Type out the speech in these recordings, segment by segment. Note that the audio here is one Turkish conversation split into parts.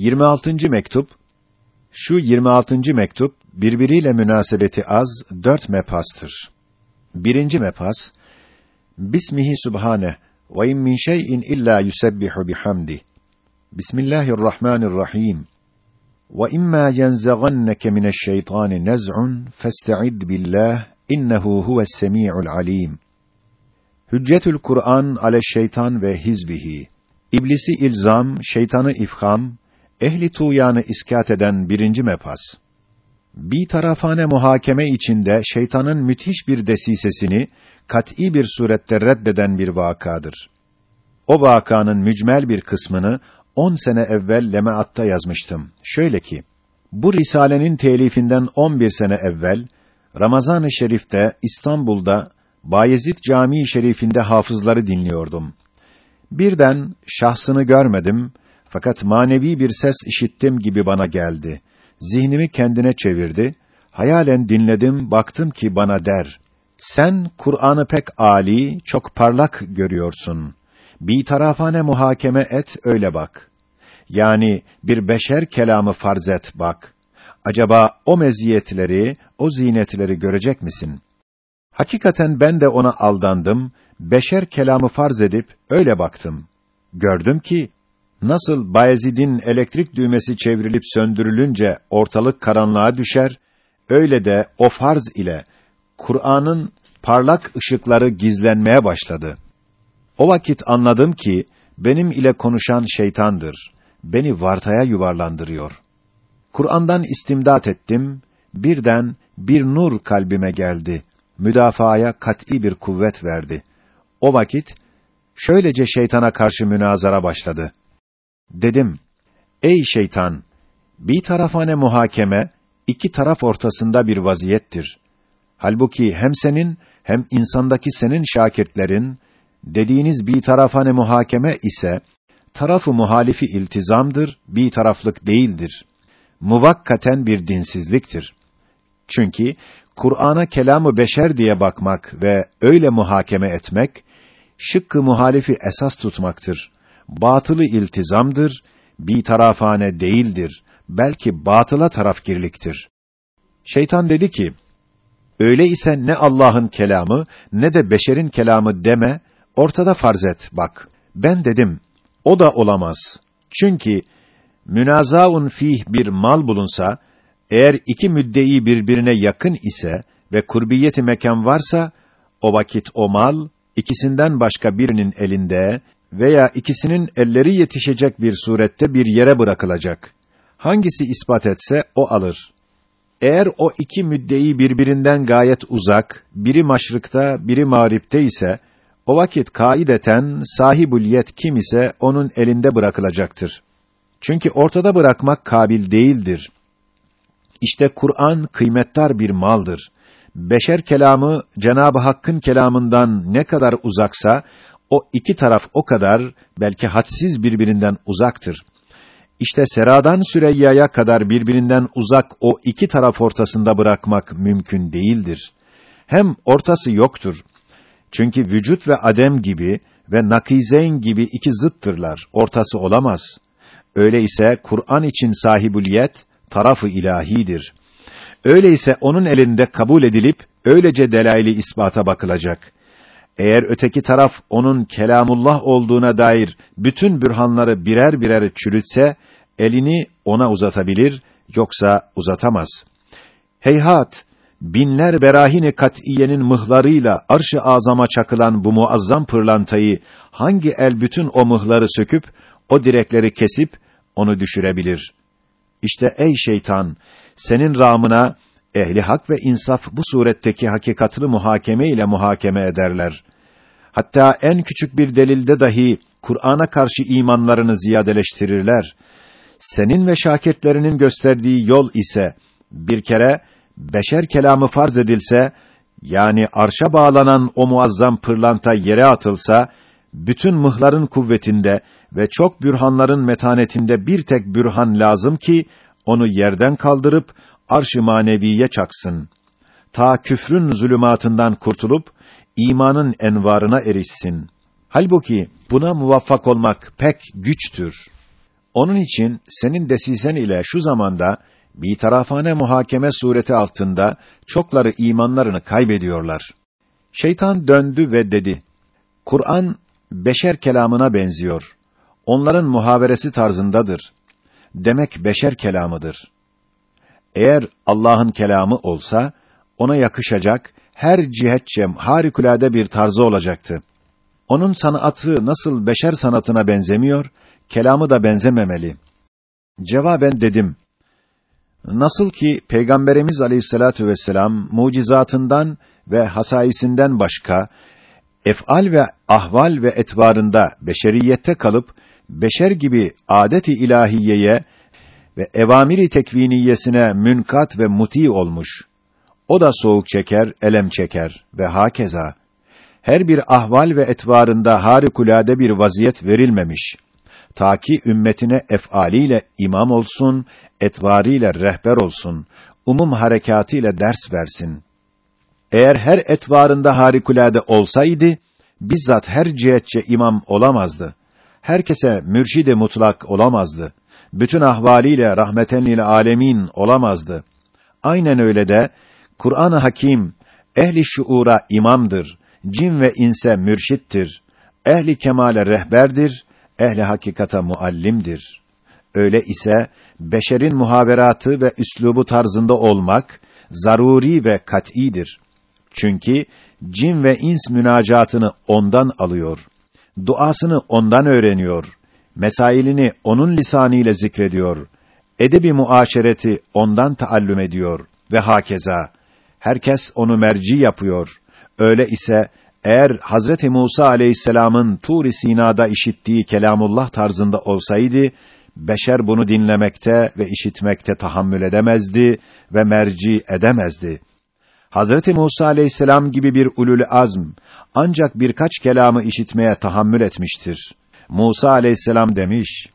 26. mektup Şu 26. mektup birbiriyle münasebeti az dört mepastır. Birinci mepas Bismihi subhane ve in min şey'in illa yusebbihu bihamdi. Bismillahirrahmanirrahim. Ve imma yenzaganneke mineşşeytani nez'un festa'id billah innehu huves semi'ul alim. Hüccetül Kur'an ale şeytan ve hizbihi. İblisi ilzam, şeytanı ifham, ehli tuğyanı iskat eden birinci mepas. Bir tarafane muhakeme içinde şeytanın müthiş bir desisesini kat'î bir surette reddeden bir vakadır. O vakanın mücmel bir kısmını on sene evvel Lemaat'ta yazmıştım. Şöyle ki, bu risalenin telifinden on bir sene evvel Ramazan-ı Şerif'te İstanbul'da Bayezid Camii Şerifinde hafızları dinliyordum. Birden şahsını görmedim fakat manevi bir ses işittim gibi bana geldi. Zihnimi kendine çevirdi. Hayalen dinledim, baktım ki bana der: Sen Kur'an'ı pek âli, çok parlak görüyorsun. Bir tarafane muhakeme et, öyle bak. Yani bir beşer kelamı farz et bak. Acaba o meziyetleri, o zinetleri görecek misin? Hakikaten ben de ona aldandım, beşer kelamı farz edip öyle baktım. Gördüm ki nasıl Bayezid'in elektrik düğmesi çevrilip söndürülünce ortalık karanlığa düşer, öyle de o farz ile Kur'an'ın parlak ışıkları gizlenmeye başladı. O vakit anladım ki benim ile konuşan şeytandır. Beni vartaya yuvarlandırıyor. Kur'an'dan istimdat ettim. Birden bir nur kalbime geldi. Müdafaaya kat'î bir kuvvet verdi. O vakit şöylece şeytana karşı münazara başladı. Dedim: Ey şeytan, bir tarafane muhakeme iki taraf ortasında bir vaziyettir. Halbuki hem senin hem insandaki senin şakirtlerin dediğiniz bir tarafane muhakeme ise tarafı muhalifi iltizamdır, bir taraflık değildir. Muvakkaten bir dinsizliktir. Çünkü Kur'an'a kelamı beşer diye bakmak ve öyle muhakeme etmek şıkkı muhalifi esas tutmaktır. Batılı iltizamdır, bir tarafane değildir. Belki batıla tarafgirliktir. Şeytan dedi ki: Öyle ise ne Allah'ın kelamı ne de beşerin kelamı deme, ortada farz et bak. Ben dedim, o da olamaz. Çünkü münazaun fih bir mal bulunsa, eğer iki müddei birbirine yakın ise ve kurbiyeti mekan varsa, o vakit o mal, ikisinden başka birinin elinde veya ikisinin elleri yetişecek bir surette bir yere bırakılacak. Hangisi ispat etse, o alır. Eğer o iki müddei birbirinden gayet uzak, biri maşrıkta, biri mağripte ise, o vakit kaideten sahibul yet kim ise onun elinde bırakılacaktır. Çünkü ortada bırakmak kabil değildir. İşte Kur'an kıymetdar bir maldır. Beşer kelamı Cenab-ı Hakk'ın kelamından ne kadar uzaksa o iki taraf o kadar belki hadsiz birbirinden uzaktır. İşte Seradan Süreyya'ya kadar birbirinden uzak o iki taraf ortasında bırakmak mümkün değildir. Hem ortası yoktur. Çünkü vücut ve adem gibi ve nakizeyn gibi iki zıttırlar. Ortası olamaz. Öyleyse Kur'an için sahibuliyet tarafı ilahidir. Öyleyse onun elinde kabul edilip öylece delaili ispata bakılacak. Eğer öteki taraf onun kelamullah olduğuna dair bütün bürhanları birer birer çürütse elini ona uzatabilir yoksa uzatamaz. Heyhat binler berahini kat'iyenin mıhlarıyla arş-ı azama çakılan bu muazzam pırlantayı hangi el bütün o mıhları söküp o direkleri kesip onu düşürebilir? İşte ey şeytan, senin ramına ehli hak ve insaf bu suretteki hakikatını muhakeme ile muhakeme ederler. Hatta en küçük bir delilde dahi Kur'an'a karşı imanlarını ziyadeleştirirler. Senin ve şakirtlerinin gösterdiği yol ise bir kere beşer kelamı farz edilse yani arşa bağlanan o muazzam pırlanta yere atılsa bütün mıhların kuvvetinde ve çok bürhanların metanetinde bir tek bürhan lazım ki onu yerden kaldırıp arş-ı maneviye çaksın. Ta küfrün zulümatından kurtulup imanın envarına erişsin. Halbuki buna muvaffak olmak pek güçtür. Onun için senin desisen ile şu zamanda bir tarafane muhakeme sureti altında çokları imanlarını kaybediyorlar. Şeytan döndü ve dedi: Kur'an beşer kelamına benziyor. Onların muhaberesi tarzındadır. Demek beşer kelamıdır. Eğer Allah'ın kelamı olsa ona yakışacak her cihetçe harikulade bir tarzı olacaktı. Onun sanatı nasıl beşer sanatına benzemiyor, kelamı da benzememeli. Cevaben dedim, nasıl ki Peygamberimiz Aleyhissalatu vesselam mucizatından ve hasaisinden başka ef'al ve ahval ve etvarında beşeriyette kalıp beşer gibi adet-i ilahiyeye ve evamiri tekviniyesine münkat ve muti olmuş. O da soğuk çeker, elem çeker ve hakeza. Her bir ahval ve etvarında harikulade bir vaziyet verilmemiş. Ta ki ümmetine ef'aliyle imam olsun, etvarıyla rehber olsun, umum harekatıyla ders versin. Eğer her etvarında harikulade olsaydı, bizzat her cihetçe imam olamazdı. Herkese mürşid-i mutlak olamazdı. Bütün ahvaliyle rahmeten lil alemin olamazdı. Aynen öyle de Kur'an-ı Hakim ehli şuura imamdır. Cin ve inse mürşittir. Ehli kemale rehberdir. Ehli hakikata muallimdir. Öyle ise beşerin muhaveratı ve üslubu tarzında olmak zaruri ve kat'idir. Çünkü cin ve ins münacatını ondan alıyor. Duasını ondan öğreniyor. Mesailini onun lisanıyla zikrediyor. Edebi muaşereti ondan taallüm ediyor ve hakeza. Herkes onu merci yapıyor. Öyle ise eğer Hazreti Musa aleyhisselamın Tur-i Sina'da işittiği kelamullah tarzında olsaydı, beşer bunu dinlemekte ve işitmekte tahammül edemezdi ve merci edemezdi. Hazreti Musa aleyhisselam gibi bir ulul azm ancak birkaç kelamı işitmeye tahammül etmiştir. Musa aleyhisselam demiş: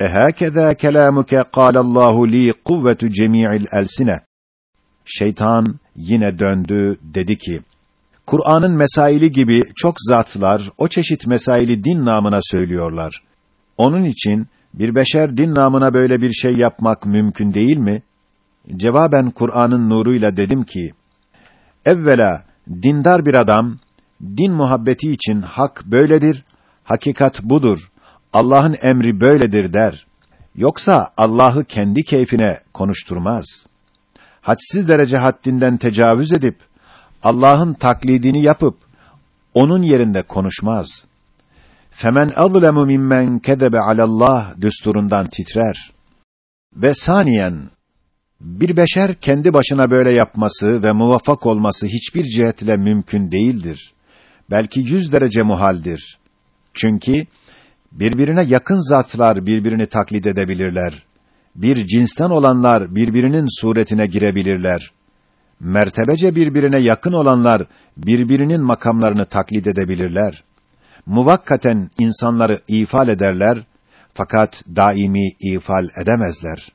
"Ehâkezâ kelâmuke kâlallahu li kuvvetu cemî'il elsine." Şeytan yine döndü dedi ki: Kur'an'ın mesaili gibi çok zatlar o çeşit mesaili din namına söylüyorlar. Onun için bir beşer din namına böyle bir şey yapmak mümkün değil mi? Cevaben Kur'an'ın nuruyla dedim ki: Evvela dindar bir adam din muhabbeti için hak böyledir, hakikat budur. Allah'ın emri böyledir der. Yoksa Allah'ı kendi keyfine konuşturmaz. Hadsiz derece haddinden tecavüz edip Allah'ın taklidini yapıp onun yerinde konuşmaz. Femen azlemu mimmen kedebe alallah düsturundan titrer. Ve saniyen bir beşer kendi başına böyle yapması ve muvaffak olması hiçbir cihetle mümkün değildir. Belki yüz derece muhaldir. Çünkü birbirine yakın zatlar birbirini taklit edebilirler. Bir cinsten olanlar birbirinin suretine girebilirler. Mertebece birbirine yakın olanlar birbirinin makamlarını taklit edebilirler. Muvakkaten insanları ifal ederler fakat daimi ifal edemezler.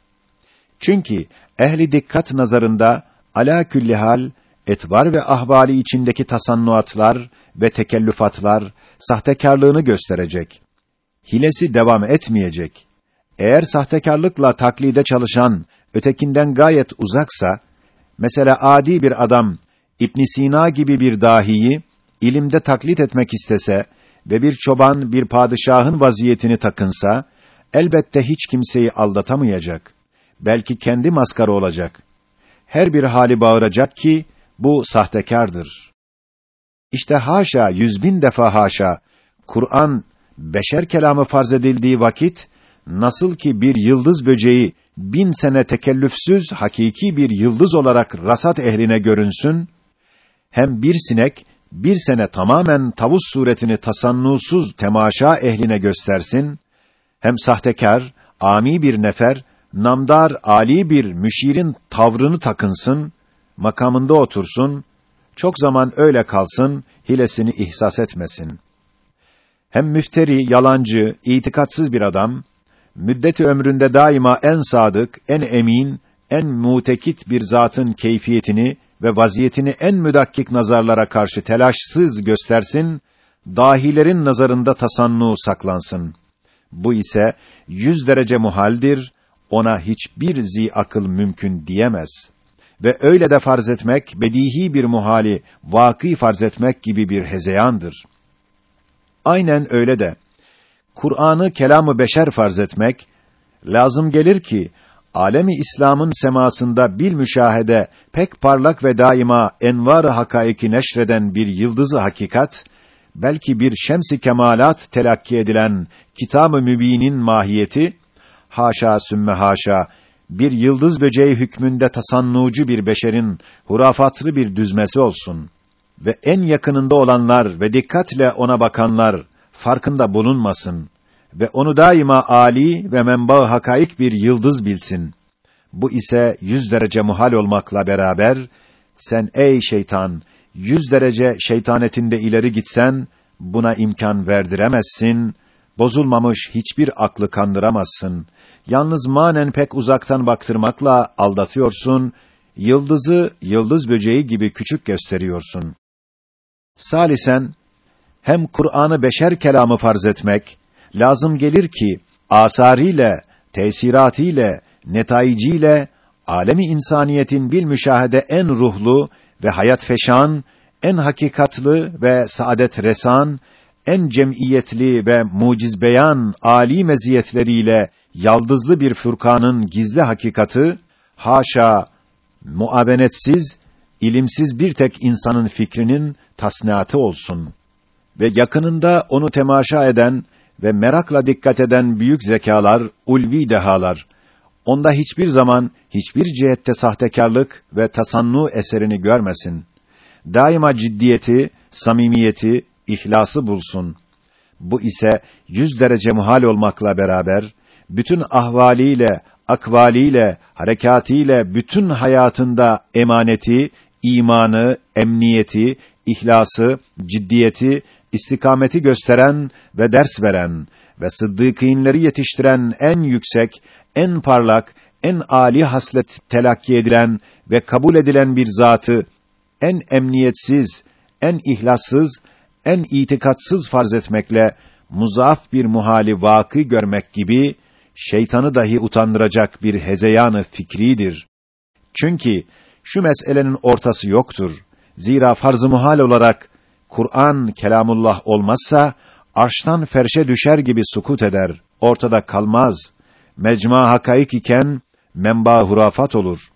Çünkü ehli dikkat nazarında ala külli hal etvar ve ahvali içindeki tasannuatlar ve tekellüfatlar sahtekarlığını gösterecek. Hilesi devam etmeyecek. Eğer sahtekarlıkla taklide çalışan ötekinden gayet uzaksa, mesela adi bir adam İbn Sina gibi bir dahiyi ilimde taklit etmek istese ve bir çoban bir padişahın vaziyetini takınsa, elbette hiç kimseyi aldatamayacak belki kendi maskara olacak. Her bir hali bağıracak ki, bu sahtekardır. İşte haşa, yüz bin defa haşa, Kur'an, beşer kelamı farz edildiği vakit, nasıl ki bir yıldız böceği, bin sene tekellüfsüz, hakiki bir yıldız olarak rasat ehline görünsün, hem bir sinek, bir sene tamamen tavus suretini tasannusuz temaşa ehline göstersin, hem sahtekar, ami bir nefer, namdar ali bir müşirin tavrını takınsın, makamında otursun, çok zaman öyle kalsın, hilesini ihsas etmesin. Hem müfteri, yalancı, itikatsız bir adam, müddeti ömründe daima en sadık, en emin, en mutekit bir zatın keyfiyetini ve vaziyetini en müdakkik nazarlara karşı telaşsız göstersin, dahilerin nazarında tasannu saklansın. Bu ise yüz derece muhaldir, ona hiçbir zi akıl mümkün diyemez. Ve öyle de farz etmek, bedihi bir muhali, vakî farz etmek gibi bir hezeyandır. Aynen öyle de, Kur'an'ı kelamı beşer farz etmek, lazım gelir ki, alemi İslam'ın semasında bil müşahede pek parlak ve daima envar-ı hakaiki neşreden bir yıldızı hakikat, belki bir şemsi kemalat telakki edilen kitab-ı mübinin mahiyeti, haşa sümme haşa, bir yıldız böceği hükmünde tasannucu bir beşerin hurafatlı bir düzmesi olsun ve en yakınında olanlar ve dikkatle ona bakanlar farkında bulunmasın ve onu daima ali ve menba hakaik bir yıldız bilsin. Bu ise yüz derece muhal olmakla beraber, sen ey şeytan, yüz derece şeytanetinde ileri gitsen, buna imkan verdiremezsin, bozulmamış hiçbir aklı kandıramazsın. Yalnız manen pek uzaktan baktırmakla aldatıyorsun, yıldızı, yıldız böceği gibi küçük gösteriyorsun. Salisen, hem Kur'an'ı beşer kelamı farz etmek, lazım gelir ki, asariyle, tesiratiyle, netaiciyle, alemi insaniyetin bil müşahede en ruhlu ve hayat feşan, en hakikatlı ve saadet resan, en cemiyetli ve muciz beyan ali meziyetleriyle yaldızlı bir fırkanın gizli hakikati haşa muavenetsiz, ilimsiz bir tek insanın fikrinin tasniatı olsun ve yakınında onu temaşa eden ve merakla dikkat eden büyük zekalar, ulvi dehalar, onda hiçbir zaman, hiçbir cihette sahtekarlık ve tasannu eserini görmesin. Daima ciddiyeti, samimiyeti, ihlası bulsun. Bu ise yüz derece muhal olmakla beraber, bütün ahvaliyle, akvaliyle, harekatiyle, bütün hayatında emaneti, imanı, emniyeti, ihlası, ciddiyeti istikameti gösteren ve ders veren ve sıddıkînleri yetiştiren en yüksek, en parlak, en âli haslet telakki edilen ve kabul edilen bir zatı en emniyetsiz, en ihlassız, en itikatsız farz etmekle muzaaf bir muhali vakı görmek gibi şeytanı dahi utandıracak bir hezeyanı fikridir. Çünkü şu meselenin ortası yoktur. Zira farz-ı muhal olarak Kur'an kelamullah olmazsa arştan ferşe düşer gibi sukut eder, ortada kalmaz. Mecma hakaik iken menba hurafat olur.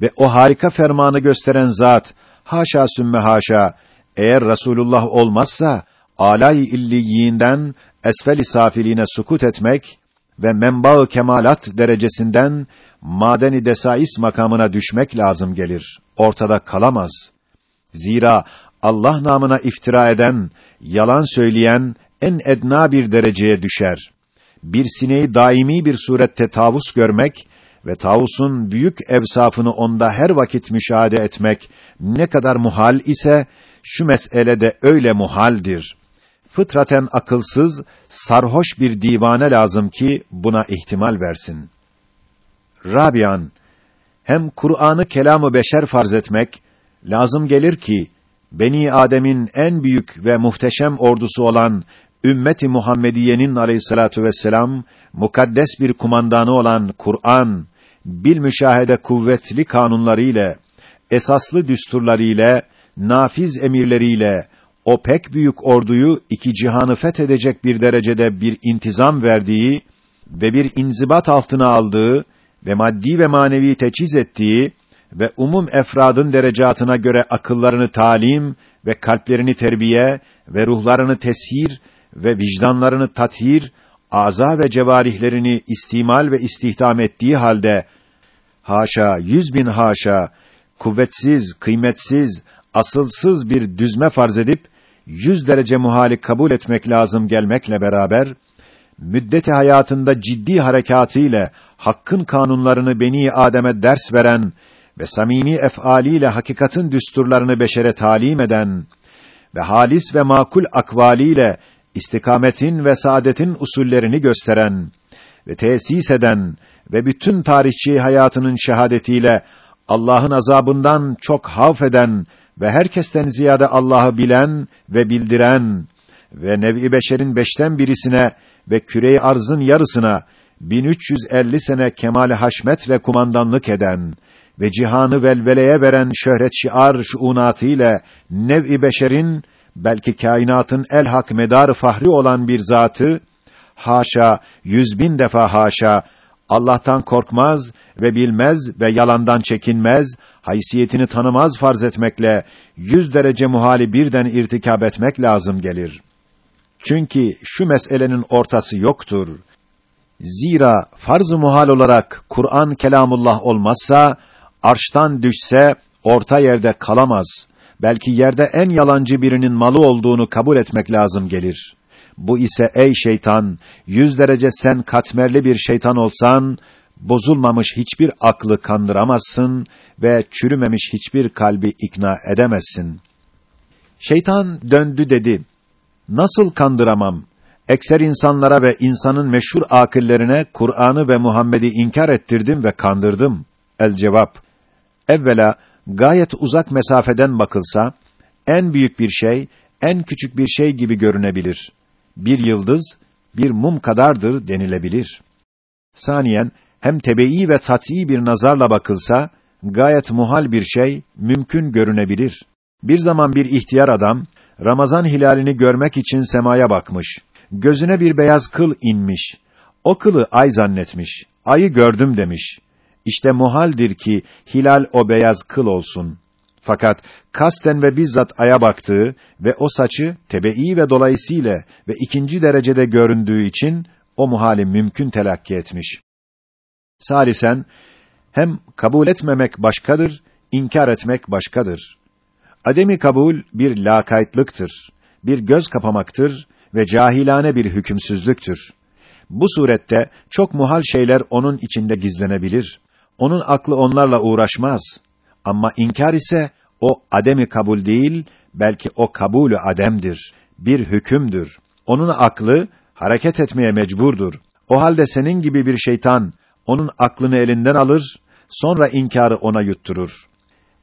Ve o harika fermanı gösteren zat haşa sümme haşa eğer Rasulullah olmazsa alay illiyinden esfel-i safiline sukut etmek ve menba kemalat derecesinden madeni desais makamına düşmek lazım gelir. Ortada kalamaz. Zira Allah namına iftira eden, yalan söyleyen en edna bir dereceye düşer. Bir sineği daimi bir surette tavus görmek ve tavusun büyük evsafını onda her vakit müşahede etmek ne kadar muhal ise şu mesele de öyle muhaldir. Fıtraten akılsız, sarhoş bir divane lazım ki buna ihtimal versin. Rabian hem Kur'an'ı kelamı beşer farz etmek lazım gelir ki Beni Adem'in en büyük ve muhteşem ordusu olan ümmeti Muhammediye'nin aleyhissalatu vesselam mukaddes bir kumandanı olan Kur'an bil müşahede kuvvetli kanunları ile esaslı düsturları ile nafiz emirleriyle o pek büyük orduyu iki cihanı fethedecek bir derecede bir intizam verdiği ve bir inzibat altına aldığı ve maddi ve manevi teçhiz ettiği ve umum efradın derecatına göre akıllarını talim ve kalplerini terbiye ve ruhlarını teshir ve vicdanlarını tathir, aza ve cevarihlerini istimal ve istihdam ettiği halde haşa yüz bin haşa kuvvetsiz, kıymetsiz, asılsız bir düzme farz edip yüz derece muhali kabul etmek lazım gelmekle beraber müddeti hayatında ciddi harekatıyla hakkın kanunlarını beni Adem'e ders veren ve samimi efaliyle hakikatin düsturlarını beşere talim eden ve halis ve makul akvaliyle istikametin ve saadetin usullerini gösteren ve tesis eden ve bütün tarihçi hayatının şehadetiyle Allah'ın azabından çok havf eden ve herkesten ziyade Allah'ı bilen ve bildiren ve nevi beşerin beşten birisine ve küre arzın yarısına 1350 sene kemale haşmetle kumandanlık eden ve cihanı velveleye veren şöhret şiar şuunatı ile nev-i beşerin belki kainatın el hak medar fahri olan bir zatı haşa yüz bin defa haşa Allah'tan korkmaz ve bilmez ve yalandan çekinmez, haysiyetini tanımaz farz etmekle yüz derece muhali birden irtikab etmek lazım gelir. Çünkü şu meselenin ortası yoktur. Zira farz-ı muhal olarak Kur'an kelamullah olmazsa arştan düşse orta yerde kalamaz. Belki yerde en yalancı birinin malı olduğunu kabul etmek lazım gelir. Bu ise ey şeytan, yüz derece sen katmerli bir şeytan olsan, bozulmamış hiçbir aklı kandıramazsın ve çürümemiş hiçbir kalbi ikna edemezsin. Şeytan döndü dedi, nasıl kandıramam? Ekser insanlara ve insanın meşhur akıllerine Kur'an'ı ve Muhammed'i inkar ettirdim ve kandırdım. El cevap, evvela gayet uzak mesafeden bakılsa, en büyük bir şey, en küçük bir şey gibi görünebilir. Bir yıldız, bir mum kadardır denilebilir. Saniyen, hem tebeî ve tatî bir nazarla bakılsa, gayet muhal bir şey, mümkün görünebilir. Bir zaman bir ihtiyar adam, Ramazan hilalini görmek için semaya bakmış. Gözüne bir beyaz kıl inmiş. O kılı ay zannetmiş. Ayı gördüm demiş. İşte muhaldir ki hilal o beyaz kıl olsun. Fakat kasten ve bizzat aya baktığı ve o saçı tebeî ve dolayısıyla ve ikinci derecede göründüğü için o muhali mümkün telakki etmiş. Salisen hem kabul etmemek başkadır, inkar etmek başkadır. Ademi kabul bir lakaytlıktır, bir göz kapamaktır ve cahilane bir hükümsüzlüktür. Bu surette çok muhal şeyler onun içinde gizlenebilir. Onun aklı onlarla uğraşmaz. Ama inkar ise o ademi kabul değil, belki o kabulü ademdir. Bir hükümdür. Onun aklı hareket etmeye mecburdur. O halde senin gibi bir şeytan onun aklını elinden alır, sonra inkarı ona yutturur.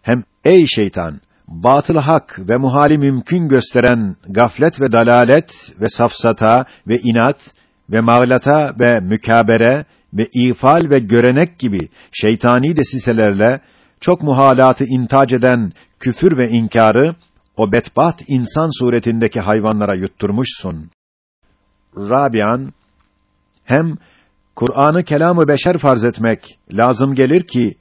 Hem ey şeytan, batıl hak ve muhali mümkün gösteren gaflet ve dalalet ve safsata ve inat ve mağlata ve mükabere ve ifal ve görenek gibi şeytani desiselerle çok muhalatı intac eden küfür ve inkarı o betbat insan suretindeki hayvanlara yutturmuşsun. Rabian hem Kur'an'ı kelamı beşer farz etmek lazım gelir ki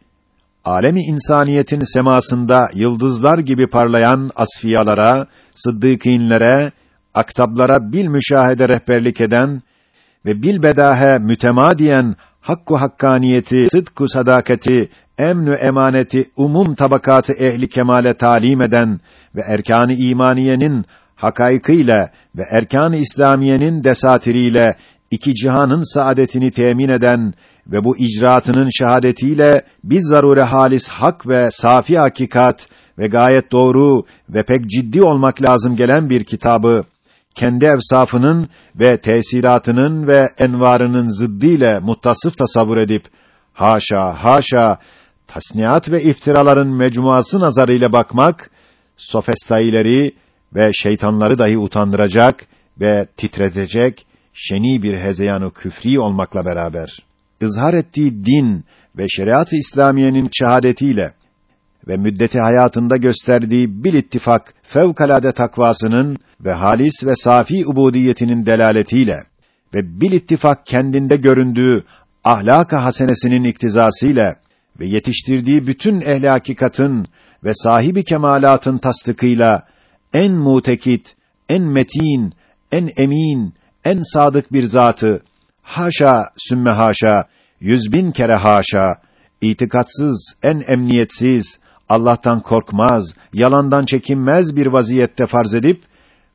alemi insaniyetin semasında yıldızlar gibi parlayan asfiyalara, sıddıkînlere, aktablara bil müşahede rehberlik eden ve bil bedahe mütemadiyen hakku hakkaniyeti, sıdku sadakati, emnü emaneti umum tabakatı ehli kemale talim eden ve erkanı imaniyenin hakaykıyla ve erkan-ı İslamiyenin desatiriyle iki cihanın saadetini temin eden ve bu icraatının şahadetiyle biz zarure halis hak ve safi hakikat ve gayet doğru ve pek ciddi olmak lazım gelen bir kitabı kendi evsafının ve tesiratının ve envarının zıddiyle muttasıf tasavvur edip haşa haşa tasniat ve iftiraların mecmuası nazarıyla bakmak sofestaileri ve şeytanları dahi utandıracak ve titretecek şeni bir hezeyanı küfri olmakla beraber ızhar ettiği din ve şeriat-ı İslamiyenin şehadetiyle ve müddeti hayatında gösterdiği bil ittifak fevkalade takvasının ve halis ve safi ubudiyetinin delaletiyle ve bil ittifak kendinde göründüğü ahlak-ı hasenesinin iktizasıyla ve yetiştirdiği bütün ehli hakikatın ve sahibi kemalatın tasdikıyla en mutekit, en metin, en emin, en sadık bir zatı haşa sümme haşa yüz bin kere haşa itikatsız, en emniyetsiz, Allah'tan korkmaz, yalandan çekinmez bir vaziyette farz edip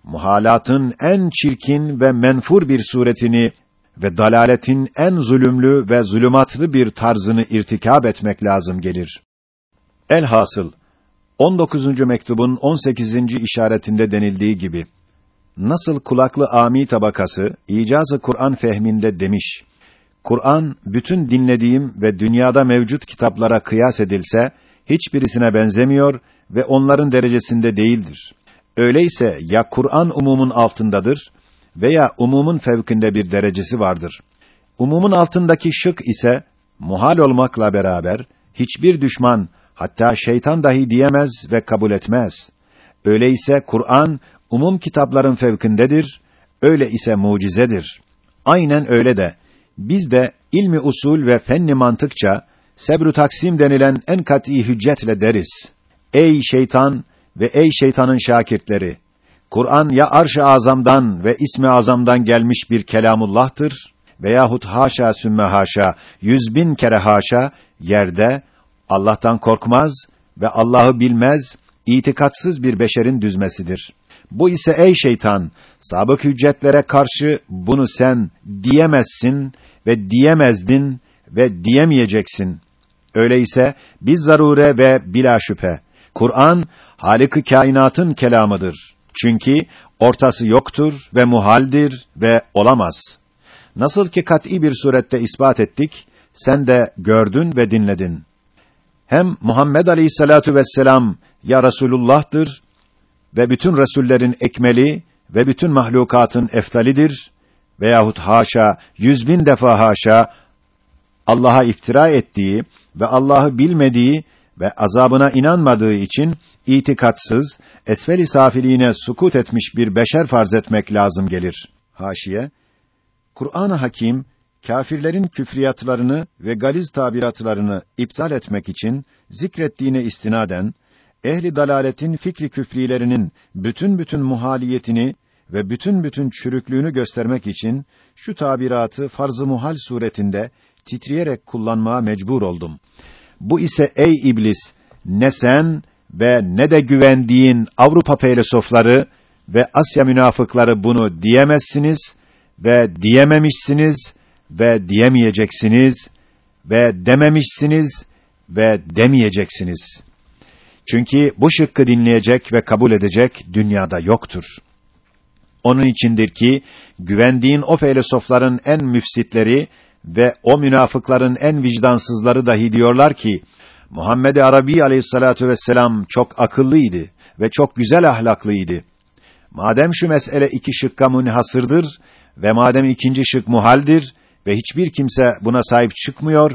muhalatın en çirkin ve menfur bir suretini ve dalaletin en zulümlü ve zulümatlı bir tarzını irtikab etmek lazım gelir. Elhasıl 19. mektubun 18. işaretinde denildiği gibi nasıl kulaklı ami tabakası icazı Kur'an fehminde demiş. Kur'an bütün dinlediğim ve dünyada mevcut kitaplara kıyas edilse hiçbirisine benzemiyor ve onların derecesinde değildir. Öyleyse ya Kur'an umumun altındadır veya umumun fevkinde bir derecesi vardır. Umumun altındaki şık ise muhal olmakla beraber hiçbir düşman hatta şeytan dahi diyemez ve kabul etmez. Öyleyse Kur'an umum kitapların fevkindedir, öyle ise mucizedir. Aynen öyle de biz de ilmi usul ve fenni mantıkça sebru taksim denilen en kat'î hüccetle deriz. Ey şeytan ve ey şeytanın şakirtleri! Kur'an ya arş-ı azamdan ve ismi azamdan gelmiş bir kelamullah'tır veyahut haşa sümme haşa yüz bin kere haşa yerde Allah'tan korkmaz ve Allah'ı bilmez, itikatsız bir beşerin düzmesidir. Bu ise ey şeytan, sabık hüccetlere karşı bunu sen diyemezsin ve diyemezdin ve diyemeyeceksin. Öyleyse biz zarure ve bila şüphe Kur'an Halık-ı kainatın kelamıdır. Çünkü ortası yoktur ve muhaldir ve olamaz. Nasıl ki kat'î bir surette ispat ettik, sen de gördün ve dinledin. Hem Muhammed Aleyhissalatu vesselam ya Resulullah'tır ve bütün resullerin ekmeli ve bütün mahlukatın eftalidir veyahut haşa yüz bin defa haşa Allah'a iftira ettiği ve Allah'ı bilmediği ve azabına inanmadığı için itikatsız, esfel-i safiliğine sukut etmiş bir beşer farz etmek lazım gelir. Haşiye Kur'an-ı Hakim kâfirlerin küfriyatlarını ve galiz tabiratlarını iptal etmek için zikrettiğine istinaden ehli dalaletin fikri küfrilerinin bütün bütün muhaliyetini ve bütün bütün çürüklüğünü göstermek için şu tabiratı farz-ı muhal suretinde titreyerek kullanmaya mecbur oldum. Bu ise ey iblis ne sen ve ne de güvendiğin Avrupa filozofları ve Asya münafıkları bunu diyemezsiniz ve diyememişsiniz ve diyemeyeceksiniz ve dememişsiniz ve demeyeceksiniz. Çünkü bu şıkkı dinleyecek ve kabul edecek dünyada yoktur. Onun içindir ki güvendiğin o filozofların en müfsitleri ve o münafıkların en vicdansızları dahi diyorlar ki Muhammed Arabi Aleyhissalatu vesselam çok akıllıydı ve çok güzel ahlaklıydı. Madem şu mesele iki şıkka münhasırdır ve madem ikinci şık muhaldir ve hiçbir kimse buna sahip çıkmıyor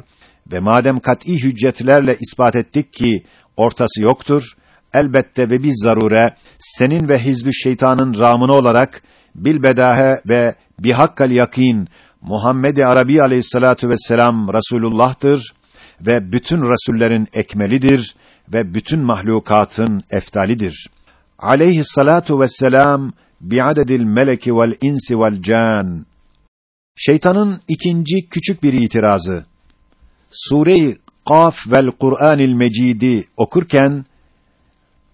ve madem kat'î hüccetlerle ispat ettik ki ortası yoktur, elbette ve biz zarure senin ve hizbü şeytanın ramını olarak bilbedahe ve bihakkal yakin Muhammed-i Arabi Aleyhissalatu vesselam Resulullah'tır ve bütün resullerin ekmelidir ve bütün mahlukatın eftalidir. Aleyhissalatu vesselam bi'adedil meleki vel insi vel can. Şeytanın ikinci küçük bir itirazı. Sure-i Kaf vel Kur'anil Mecidi okurken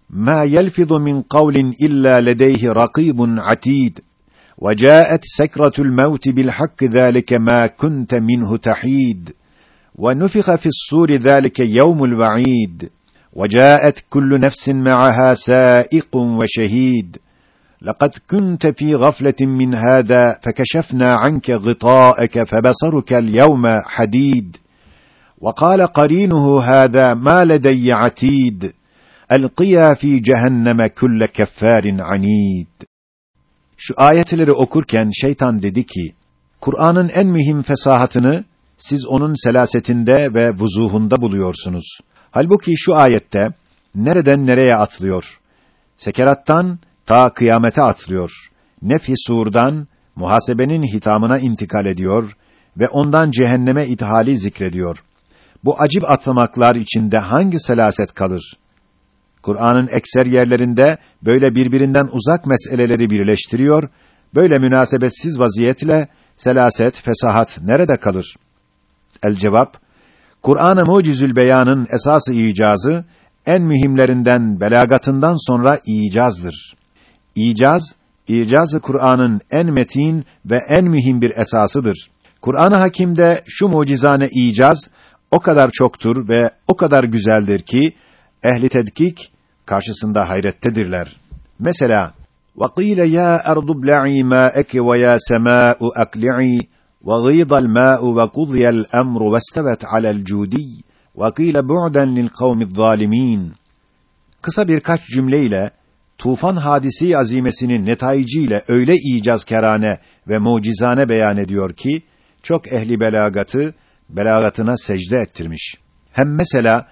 ma yelfizu min kavlin illa ledeyhi rakibun atid وجاءت سكرة الموت بالحق ذلك ما كنت منه تحيد. ونفخ في الصور ذلك يوم الوعيد. وجاءت كل نفس معها سائق وشهيد. لقد كنت في غفلة من هذا فكشفنا عنك غطاءك فبصرك اليوم حديد. وقال قرينه هذا ما لدي عتيد. ألقيا في جهنم كل كفار عنيد. Şu ayetleri okurken şeytan dedi ki, Kur'an'ın en mühim fesahatını siz onun selasetinde ve vuzuhunda buluyorsunuz. Halbuki şu ayette nereden nereye atlıyor? Sekerattan ta kıyamete atlıyor. Nefhi surdan muhasebenin hitamına intikal ediyor ve ondan cehenneme ithali zikrediyor. Bu acib atlamaklar içinde hangi selaset kalır? Kur'an'ın ekser yerlerinde böyle birbirinden uzak meseleleri birleştiriyor, böyle münasebetsiz vaziyetle selaset, fesahat nerede kalır? El cevap, Kur'an-ı Mucizül Beyan'ın esası icazı, en mühimlerinden belagatından sonra icazdır. İcaz, icazı Kur'an'ın en metin ve en mühim bir esasıdır. Kur'an-ı Hakîm'de şu mucizane icaz o kadar çoktur ve o kadar güzeldir ki ehli tedkik karşısında hayrettedirler. Mesela وَقِيلَ يَا أَرْضُ ابْلَعِي مَاءَكِ وَيَا سَمَاءُ أَقْلِعِي وَغِيضَ الْمَاءُ وَقُضِيَ الْأَمْرُ وَاسْتَوَتْ عَلَى الْجُودِيِّ وَقِيلَ بُعْدًا لِلْقَوْمِ الظَّالِمِينَ Kısa birkaç cümleyle tufan hadisi azimesinin netayiciyle öyle icazkerane ve mucizane beyan ediyor ki çok ehli belagatı belagatına secde ettirmiş. Hem mesela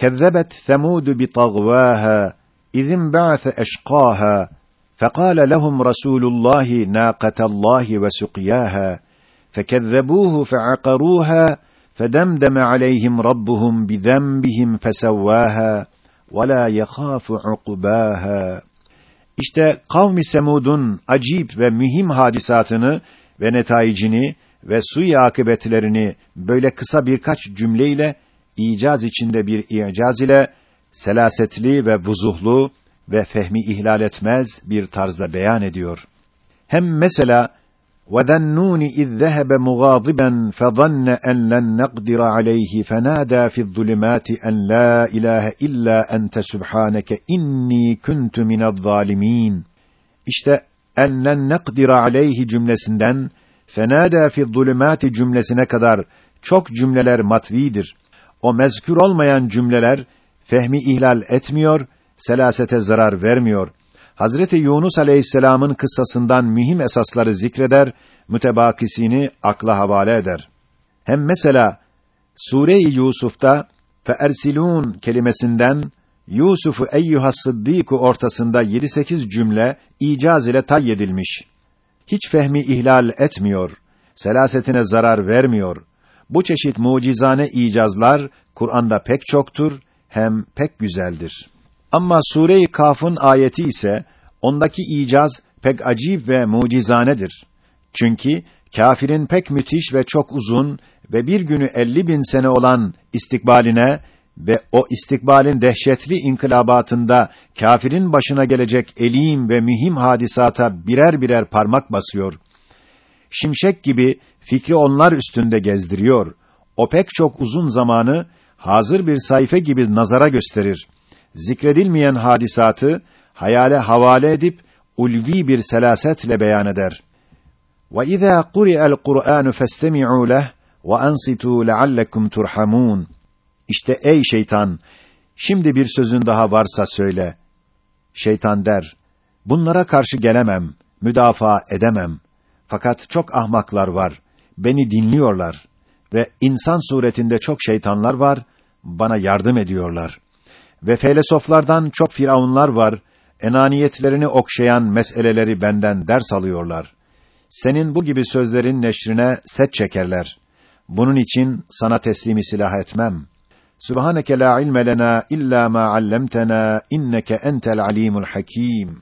kezzebet semud bi tagvaha izin ba'se eşqaha فقال لهم رسول الله ناقة الله وسقياها فكذبوه فعقروها فدمدم عليهم ربهم بذنبهم فسواها ولا يخاف عقباها İşte kavmi Semud'un acip ve mühim hadisatını ve netayicini ve suyu akıbetlerini böyle kısa birkaç cümleyle icaz içinde bir icaz ile selasetli ve vuzuhlu ve fehmi ihlal etmez bir tarzda beyan ediyor. Hem mesela وَذَنُّونِ اِذْ ذَهَبَ مُغَاضِبًا فَظَنَّ اَنْ لَنْ نَقْدِرَ عَلَيْهِ فَنَادَى فِي الظُّلُمَاتِ اَنْ لَا اِلَٰهَ اِلَّا اَنْتَ سُبْحَانَكَ اِنِّي كُنْتُ مِنَ الظَّالِمِينَ İşte en len nekdira aleyhi cümlesinden fenâdâ fi zulümâti cümlesine kadar çok cümleler matvidir. O mezkür olmayan cümleler fehmi ihlal etmiyor, selasete zarar vermiyor. Hazreti Yunus Aleyhisselam'ın kıssasından mühim esasları zikreder, mütebakisini akla havale eder. Hem mesela Sure-i Yusuf'ta feersilun kelimesinden Yusuf'u eyyuhas sıddîku ortasında 7-8 cümle icaz ile tayyedilmiş. Hiç fehmi ihlal etmiyor, selasetine zarar vermiyor. Bu çeşit mucizane icazlar Kur'an'da pek çoktur, hem pek güzeldir. Ama Sure-i Kaf'ın ayeti ise ondaki icaz pek acip ve mucizanedir. Çünkü kafirin pek müthiş ve çok uzun ve bir günü elli bin sene olan istikbaline ve o istikbalin dehşetli inkılabatında kafirin başına gelecek elim ve mühim hadisata birer birer parmak basıyor. Şimşek gibi fikri onlar üstünde gezdiriyor. O pek çok uzun zamanı hazır bir sayfa gibi nazara gösterir. Zikredilmeyen hadisatı hayale havale edip ulvi bir selasetle beyan eder. Ve izâ quri'el Kur'ân festemi'û leh ve ansitû leallekum turhamun. İşte ey şeytan, şimdi bir sözün daha varsa söyle. Şeytan der, bunlara karşı gelemem, müdafaa edemem. Fakat çok ahmaklar var, beni dinliyorlar ve insan suretinde çok şeytanlar var, bana yardım ediyorlar. Ve felsefelerden çok firavunlar var, enaniyetlerini okşayan meseleleri benden ders alıyorlar. Senin bu gibi sözlerin neşrine set çekerler. Bunun için sana teslimi silah etmem. Subhaneke la ilme lena illa ma allamtena inneke entel alimul hakim.